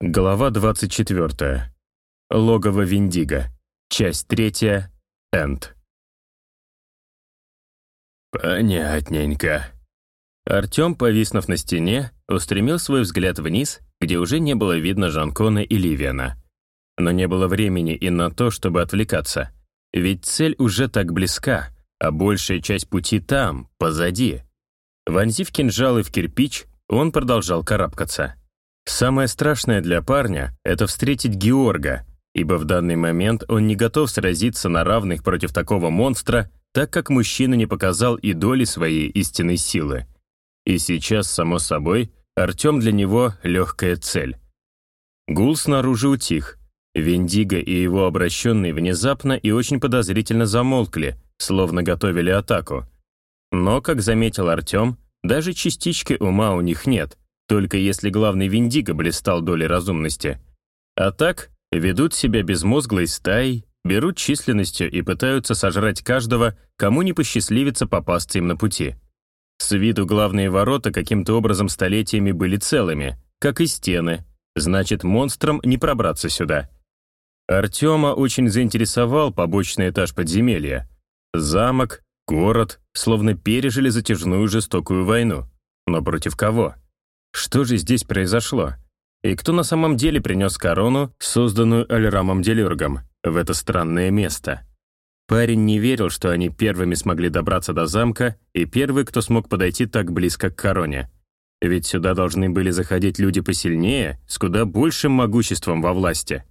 Глава 24. Логово Виндиго. Часть третья. Энд. Понятненько. Артем, повиснув на стене, устремил свой взгляд вниз, где уже не было видно Жанкона и Ливиана. Но не было времени и на то, чтобы отвлекаться. Ведь цель уже так близка, а большая часть пути там, позади. Вонзив кинжалы в кирпич, он продолжал карабкаться. Самое страшное для парня — это встретить Георга, ибо в данный момент он не готов сразиться на равных против такого монстра, так как мужчина не показал и доли своей истинной силы. И сейчас, само собой, Артем для него — легкая цель. Гул снаружи утих. Вендиго и его обращенный внезапно и очень подозрительно замолкли, словно готовили атаку. Но, как заметил Артем, даже частички ума у них нет — только если главный Виндиго блистал долей разумности. А так, ведут себя безмозглой стаей, берут численностью и пытаются сожрать каждого, кому не посчастливится попасться им на пути. С виду главные ворота каким-то образом столетиями были целыми, как и стены, значит, монстрам не пробраться сюда. Артема очень заинтересовал побочный этаж подземелья. Замок, город словно пережили затяжную жестокую войну. Но против кого? Что же здесь произошло? И кто на самом деле принес корону, созданную Альрамом Делюргом, в это странное место? Парень не верил, что они первыми смогли добраться до замка и первый, кто смог подойти так близко к короне. Ведь сюда должны были заходить люди посильнее, с куда большим могуществом во власти.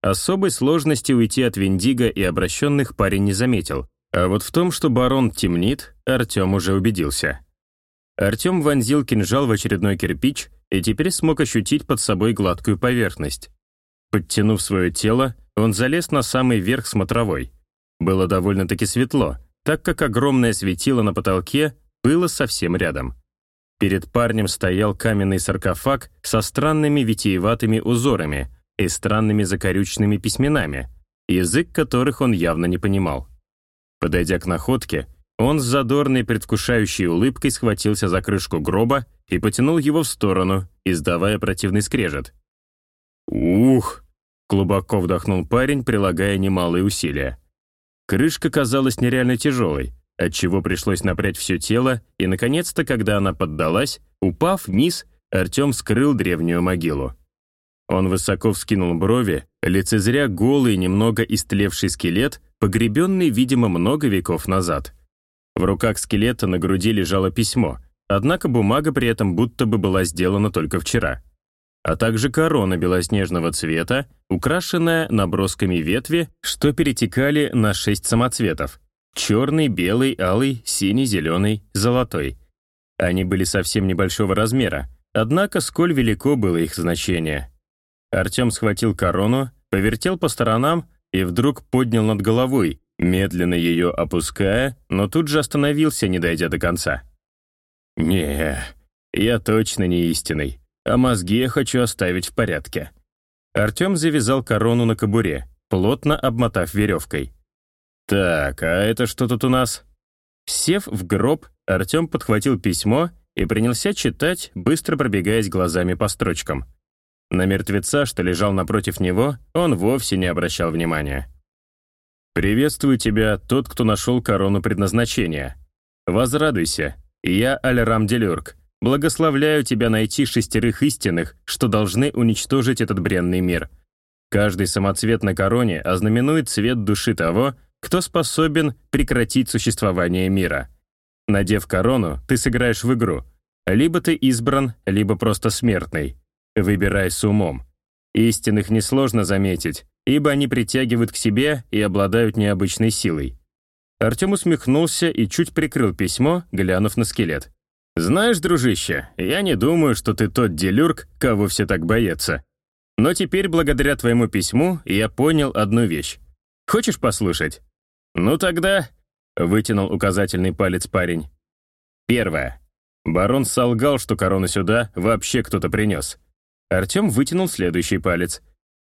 Особой сложности уйти от Виндиго и обращенных парень не заметил. А вот в том, что барон темнит, Артем уже убедился. Артем вонзил кинжал в очередной кирпич и теперь смог ощутить под собой гладкую поверхность. Подтянув свое тело, он залез на самый верх смотровой. Было довольно-таки светло, так как огромное светило на потолке было совсем рядом. Перед парнем стоял каменный саркофаг со странными витиеватыми узорами и странными закорючными письменами, язык которых он явно не понимал. Подойдя к находке, он с задорной предвкушающей улыбкой схватился за крышку гроба и потянул его в сторону, издавая противный скрежет. «Ух!» — глубоко вдохнул парень, прилагая немалые усилия. Крышка казалась нереально тяжелой, отчего пришлось напрячь все тело, и, наконец-то, когда она поддалась, упав вниз, Артем скрыл древнюю могилу. Он высоко вскинул брови, лицезря голый, немного истлевший скелет, погребенный, видимо, много веков назад — в руках скелета на груди лежало письмо, однако бумага при этом будто бы была сделана только вчера. А также корона белоснежного цвета, украшенная набросками ветви, что перетекали на шесть самоцветов — черный, белый, алый, синий, зеленый, золотой. Они были совсем небольшого размера, однако сколь велико было их значение. Артем схватил корону, повертел по сторонам и вдруг поднял над головой, медленно ее опуская, но тут же остановился, не дойдя до конца. «Не, я точно не истинный, а мозги я хочу оставить в порядке». Артем завязал корону на кобуре, плотно обмотав веревкой. «Так, а это что тут у нас?» Сев в гроб, Артем подхватил письмо и принялся читать, быстро пробегаясь глазами по строчкам. На мертвеца, что лежал напротив него, он вовсе не обращал внимания. «Приветствую тебя, тот, кто нашел корону предназначения. Возрадуйся, я Аль-Рам Делюрк. Благословляю тебя найти шестерых истинных, что должны уничтожить этот бренный мир. Каждый самоцвет на короне ознаменует цвет души того, кто способен прекратить существование мира. Надев корону, ты сыграешь в игру. Либо ты избран, либо просто смертный. Выбирай с умом. Истинных несложно заметить, ибо они притягивают к себе и обладают необычной силой. Артем усмехнулся и чуть прикрыл письмо, глянув на скелет. «Знаешь, дружище, я не думаю, что ты тот делюрк, кого все так боятся. Но теперь, благодаря твоему письму, я понял одну вещь. Хочешь послушать?» «Ну тогда...» — вытянул указательный палец парень. Первое. Барон солгал, что корону сюда вообще кто-то принес. Артем вытянул следующий палец.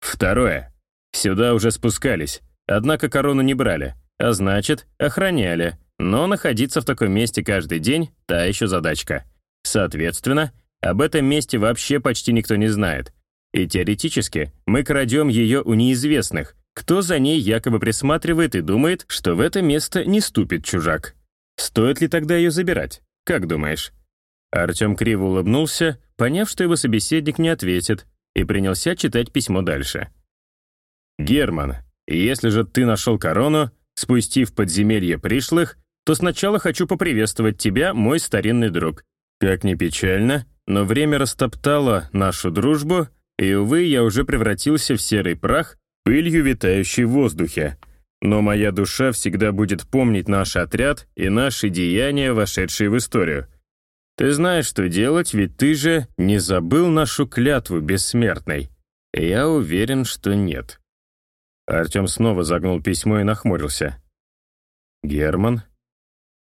Второе. Сюда уже спускались, однако корону не брали, а значит, охраняли. Но находиться в таком месте каждый день — та еще задачка. Соответственно, об этом месте вообще почти никто не знает. и теоретически мы крадем ее у неизвестных, кто за ней якобы присматривает и думает, что в это место не ступит чужак. Стоит ли тогда ее забирать? Как думаешь?» Артем криво улыбнулся, поняв, что его собеседник не ответит, и принялся читать письмо дальше. «Герман, если же ты нашел корону, спустив подземелье пришлых, то сначала хочу поприветствовать тебя, мой старинный друг. Как ни печально, но время растоптало нашу дружбу, и, увы, я уже превратился в серый прах, пылью витающий в воздухе. Но моя душа всегда будет помнить наш отряд и наши деяния, вошедшие в историю. Ты знаешь, что делать, ведь ты же не забыл нашу клятву бессмертной. Я уверен, что нет». Артем снова загнул письмо и нахмурился. «Герман?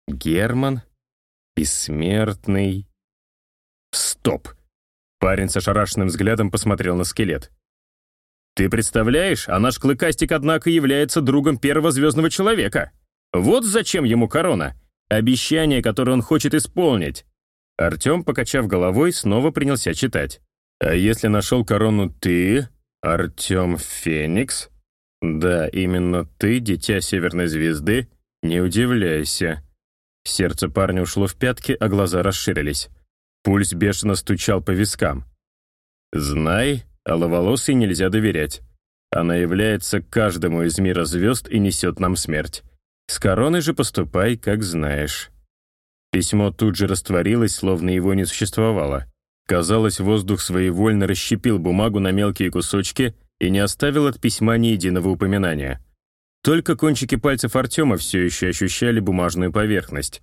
Герман? Бессмертный?» «Стоп!» Парень с ошарашенным взглядом посмотрел на скелет. «Ты представляешь, а наш клыкастик, однако, является другом первого звездного человека. Вот зачем ему корона. Обещание, которое он хочет исполнить. Артем, покачав головой, снова принялся читать. «А если нашел корону ты, Артем Феникс?» «Да, именно ты, дитя Северной Звезды, не удивляйся». Сердце парня ушло в пятки, а глаза расширились. Пульс бешено стучал по вискам. «Знай, аловолосой нельзя доверять. Она является каждому из мира звезд и несет нам смерть. С короной же поступай, как знаешь». Письмо тут же растворилось, словно его не существовало. Казалось, воздух своевольно расщепил бумагу на мелкие кусочки и не оставил от письма ни единого упоминания. Только кончики пальцев Артема все еще ощущали бумажную поверхность.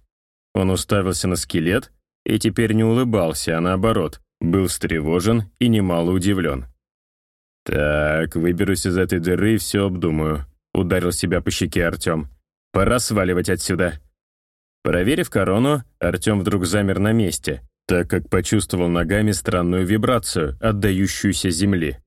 Он уставился на скелет и теперь не улыбался, а наоборот, был встревожен и немало удивлен. «Так, выберусь из этой дыры и все обдумаю», — ударил себя по щеке Артем. «Пора сваливать отсюда». Проверив корону, Артем вдруг замер на месте, так как почувствовал ногами странную вибрацию, отдающуюся земли.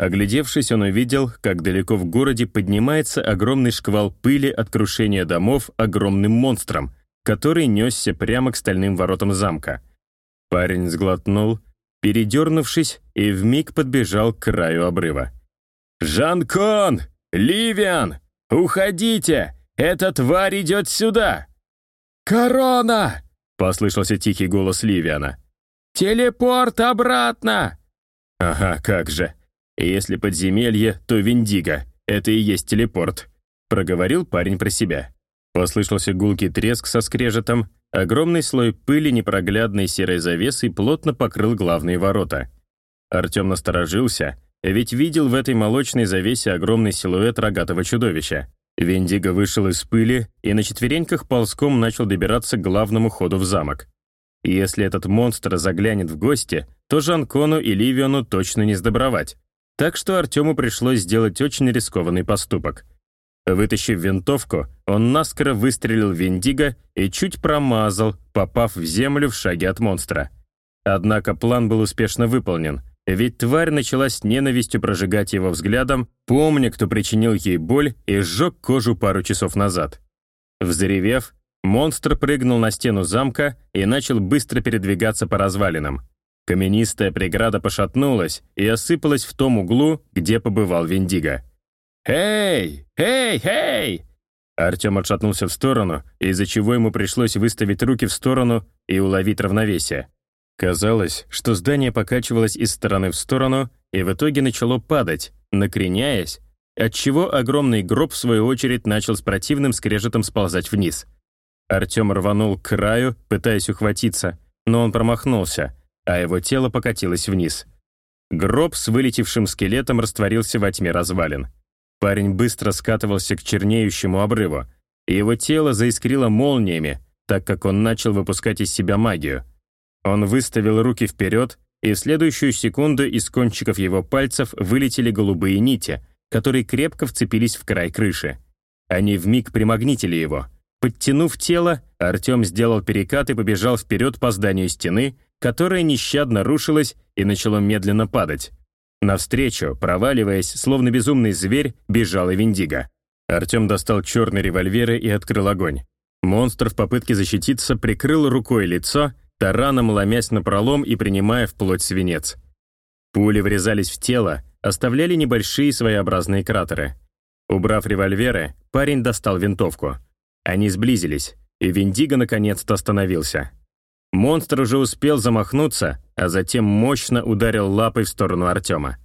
Оглядевшись, он увидел, как далеко в городе поднимается огромный шквал пыли от крушения домов огромным монстром, который несся прямо к стальным воротам замка. Парень сглотнул, передернувшись, и вмиг подбежал к краю обрыва. «Жанкон! Ливиан! Уходите! Эта тварь идет сюда!» «Корона!» — послышался тихий голос Ливиана. «Телепорт обратно!» «Ага, как же. Если подземелье, то Виндиго. Это и есть телепорт», — проговорил парень про себя. Послышался гулкий треск со скрежетом. Огромный слой пыли непроглядной серой завесой плотно покрыл главные ворота. Артем насторожился, ведь видел в этой молочной завесе огромный силуэт рогатого чудовища. Вендиго вышел из пыли и на четвереньках ползком начал добираться к главному ходу в замок. если этот монстр заглянет в гости, то Жанкону и Ливиону точно не сдобровать. Так что Артему пришлось сделать очень рискованный поступок. Вытащив винтовку, он наскоро выстрелил в Вендиго и чуть промазал, попав в землю в шаге от монстра. Однако план был успешно выполнен — ведь тварь начала с ненавистью прожигать его взглядом, помня, кто причинил ей боль и сжег кожу пару часов назад. Взревев, монстр прыгнул на стену замка и начал быстро передвигаться по развалинам. Каменистая преграда пошатнулась и осыпалась в том углу, где побывал Виндиго. «Эй! Эй! Эй!» Артем отшатнулся в сторону, из-за чего ему пришлось выставить руки в сторону и уловить равновесие. Казалось, что здание покачивалось из стороны в сторону и в итоге начало падать, накреняясь, отчего огромный гроб, в свою очередь, начал с противным скрежетом сползать вниз. Артем рванул к краю, пытаясь ухватиться, но он промахнулся, а его тело покатилось вниз. Гроб с вылетевшим скелетом растворился во тьме развалин. Парень быстро скатывался к чернеющему обрыву, и его тело заискрило молниями, так как он начал выпускать из себя магию. Он выставил руки вперед, и в следующую секунду из кончиков его пальцев вылетели голубые нити, которые крепко вцепились в край крыши. Они вмиг примагнитили его. Подтянув тело, Артем сделал перекат и побежал вперед по зданию стены, которая нещадно рушилась и начала медленно падать. Навстречу, проваливаясь, словно безумный зверь, бежал и Виндиго. Артем достал черный револьвер и открыл огонь. Монстр в попытке защититься прикрыл рукой лицо тараном ломясь на пролом и принимая вплоть свинец. Пули врезались в тело, оставляли небольшие своеобразные кратеры. Убрав револьверы, парень достал винтовку. Они сблизились, и Виндиго наконец-то остановился. Монстр уже успел замахнуться, а затем мощно ударил лапой в сторону Артема.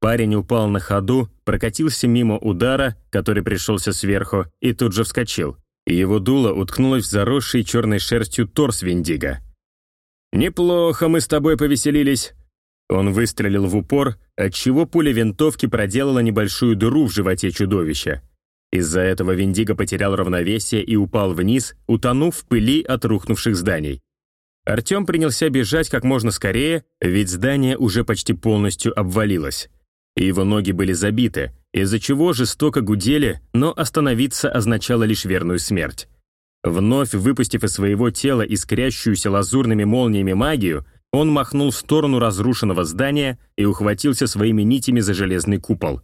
Парень упал на ходу, прокатился мимо удара, который пришелся сверху, и тут же вскочил. Его дуло уткнулось в заросший черной шерстью торс Виндиго. «Неплохо мы с тобой повеселились». Он выстрелил в упор, отчего пуля винтовки проделала небольшую дыру в животе чудовища. Из-за этого Виндиго потерял равновесие и упал вниз, утонув в пыли от рухнувших зданий. Артем принялся бежать как можно скорее, ведь здание уже почти полностью обвалилось. Его ноги были забиты, из-за чего жестоко гудели, но остановиться означало лишь верную смерть. Вновь выпустив из своего тела искрящуюся лазурными молниями магию, он махнул в сторону разрушенного здания и ухватился своими нитями за железный купол.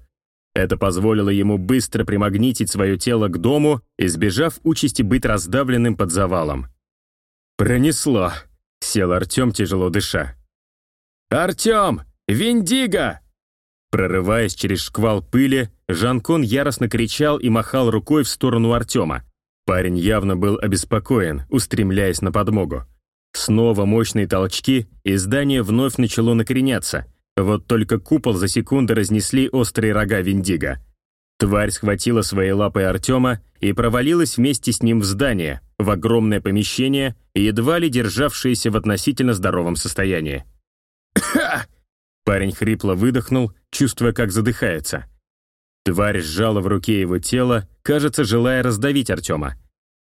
Это позволило ему быстро примагнитить свое тело к дому, избежав участи быть раздавленным под завалом. «Пронесло», — сел Артем, тяжело дыша. «Артем! Виндиго!» Прорываясь через шквал пыли, Жанкон яростно кричал и махал рукой в сторону Артема. Парень явно был обеспокоен, устремляясь на подмогу. Снова мощные толчки, и здание вновь начало накреняться. Вот только купол за секунды разнесли острые рога Виндиго. Тварь схватила своей лапой Артема и провалилась вместе с ним в здание, в огромное помещение, едва ли державшееся в относительно здоровом состоянии. Парень хрипло выдохнул, чувствуя, как задыхается. Тварь сжала в руке его тело, кажется, желая раздавить Артема.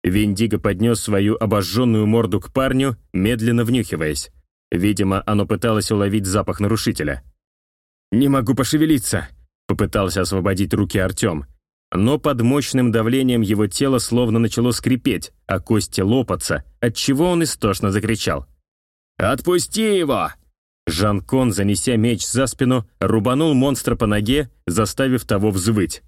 Виндиго поднес свою обожженную морду к парню, медленно внюхиваясь. Видимо, оно пыталось уловить запах нарушителя. «Не могу пошевелиться», — попытался освободить руки Артем. Но под мощным давлением его тело словно начало скрипеть, а кости лопаться, отчего он истошно закричал. «Отпусти его!» Жан-Кон, занеся меч за спину, рубанул монстра по ноге, заставив того взвыть.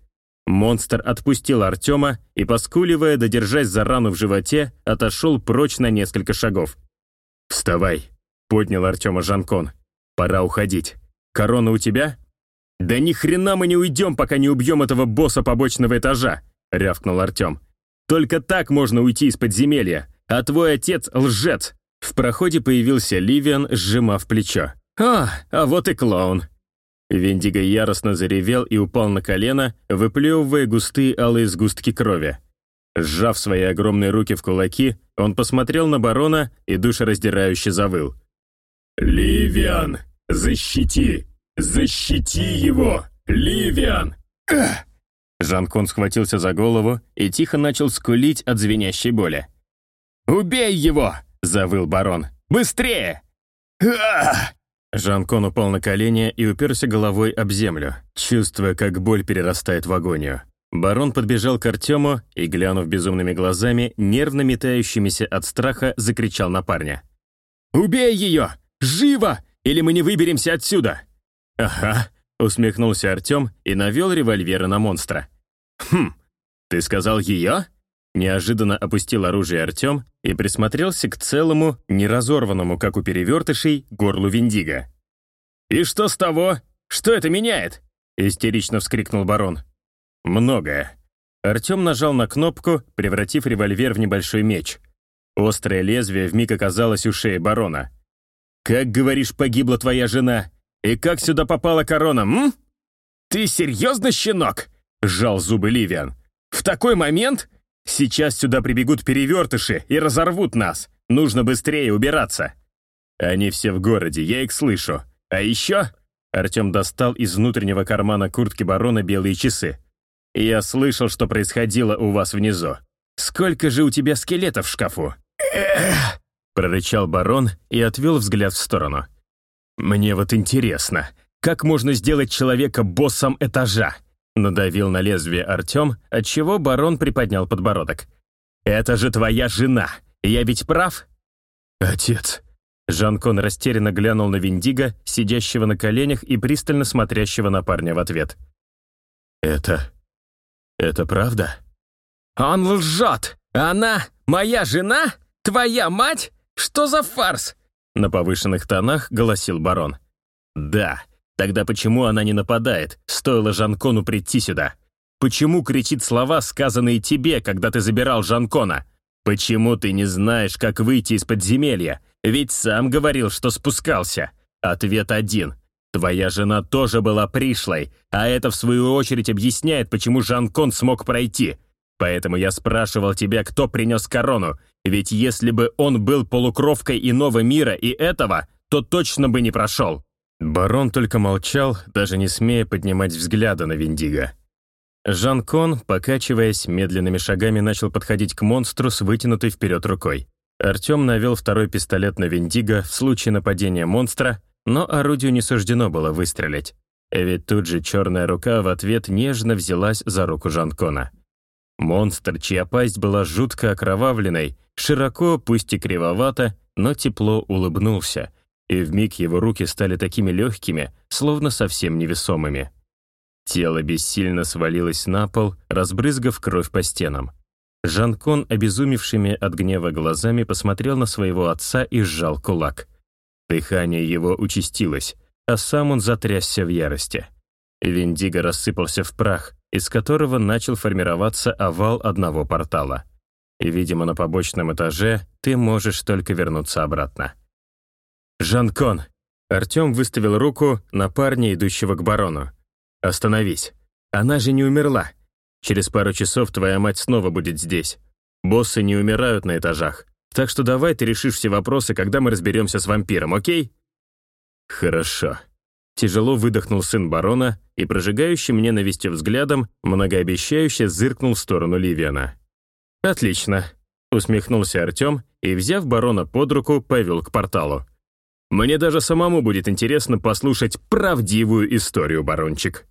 Монстр отпустил Артема и, поскуливая, додержась за рану в животе, отошел прочь на несколько шагов. «Вставай!» — поднял Артема Жанкон. «Пора уходить. Корона у тебя?» «Да ни хрена мы не уйдем, пока не убьем этого босса побочного этажа!» — рявкнул Артем. «Только так можно уйти из подземелья, а твой отец — лжец, в проходе появился Ливиан, сжимав плечо. «А, а вот и клоун!» Виндиго яростно заревел и упал на колено, выплевывая густые алые сгустки крови. Сжав свои огромные руки в кулаки, он посмотрел на барона и душераздирающе завыл. «Ливиан, защити! Защити его! Ливиан!» Жанкон схватился за голову и тихо начал скулить от звенящей боли. «Убей его!» — завыл барон. «Быстрее!» Жанкон упал на колени и уперся головой об землю, чувствуя, как боль перерастает в агонию. Барон подбежал к Артему и, глянув безумными глазами, нервно метающимися от страха, закричал на парня. «Убей ее! Живо! Или мы не выберемся отсюда!» «Ага», — усмехнулся Артем и навел револьверы на монстра. «Хм, ты сказал ее?» Неожиданно опустил оружие Артем и присмотрелся к целому, неразорванному, как у перевертышей, горлу Виндиго. «И что с того? Что это меняет?» истерично вскрикнул барон. «Многое». Артем нажал на кнопку, превратив револьвер в небольшой меч. Острое лезвие вмиг оказалось у шеи барона. «Как, говоришь, погибла твоя жена? И как сюда попала корона, м?» «Ты серьезно, щенок?» — сжал зубы Ливиан. «В такой момент Сейчас сюда прибегут перевертыши и разорвут нас. Нужно быстрее убираться. Они все в городе, я их слышу. А еще...» Артем достал из внутреннего кармана куртки барона белые часы. «Я слышал, что происходило у вас внизу. Сколько же у тебя скелетов в шкафу?» прорычал барон и отвел взгляд в сторону. «Мне вот интересно, как можно сделать человека боссом этажа?» Надавил на лезвие Артем, отчего барон приподнял подбородок. «Это же твоя жена! Я ведь прав?» «Отец!» Жан-Кон растерянно глянул на Виндиго, сидящего на коленях и пристально смотрящего на парня в ответ. «Это... это правда?» «Он лжет! Она моя жена? Твоя мать? Что за фарс?» На повышенных тонах голосил барон. «Да, Тогда почему она не нападает, стоило Жанкону прийти сюда? Почему кричит слова, сказанные тебе, когда ты забирал Жанкона? Почему ты не знаешь, как выйти из подземелья? Ведь сам говорил, что спускался. Ответ один. Твоя жена тоже была пришлой, а это, в свою очередь, объясняет, почему Жанкон смог пройти. Поэтому я спрашивал тебя, кто принес корону, ведь если бы он был полукровкой иного мира и этого, то точно бы не прошел». Барон только молчал, даже не смея поднимать взгляда на Виндиго. Жан-Кон, покачиваясь, медленными шагами начал подходить к монстру с вытянутой вперед рукой. Артем навел второй пистолет на Виндиго в случае нападения монстра, но орудию не суждено было выстрелить. Ведь тут же черная рука в ответ нежно взялась за руку Жанкона. Монстр, чья пасть была жутко окровавленной, широко, пусть и кривовато, но тепло улыбнулся, и вмиг его руки стали такими легкими, словно совсем невесомыми. Тело бессильно свалилось на пол, разбрызгав кровь по стенам. Жанкон, обезумевшими от гнева глазами, посмотрел на своего отца и сжал кулак. Дыхание его участилось, а сам он затрясся в ярости. Виндиго рассыпался в прах, из которого начал формироваться овал одного портала. И, видимо, на побочном этаже ты можешь только вернуться обратно. «Жанкон!» Артем выставил руку на парня, идущего к барону. «Остановись. Она же не умерла. Через пару часов твоя мать снова будет здесь. Боссы не умирают на этажах. Так что давай ты решишь все вопросы, когда мы разберемся с вампиром, окей?» «Хорошо». Тяжело выдохнул сын барона и, прожигающим ненавистью взглядом, многообещающе зыркнул в сторону Ливиана. «Отлично», — усмехнулся Артем и, взяв барона под руку, повел к порталу. «Мне даже самому будет интересно послушать правдивую историю, барончик».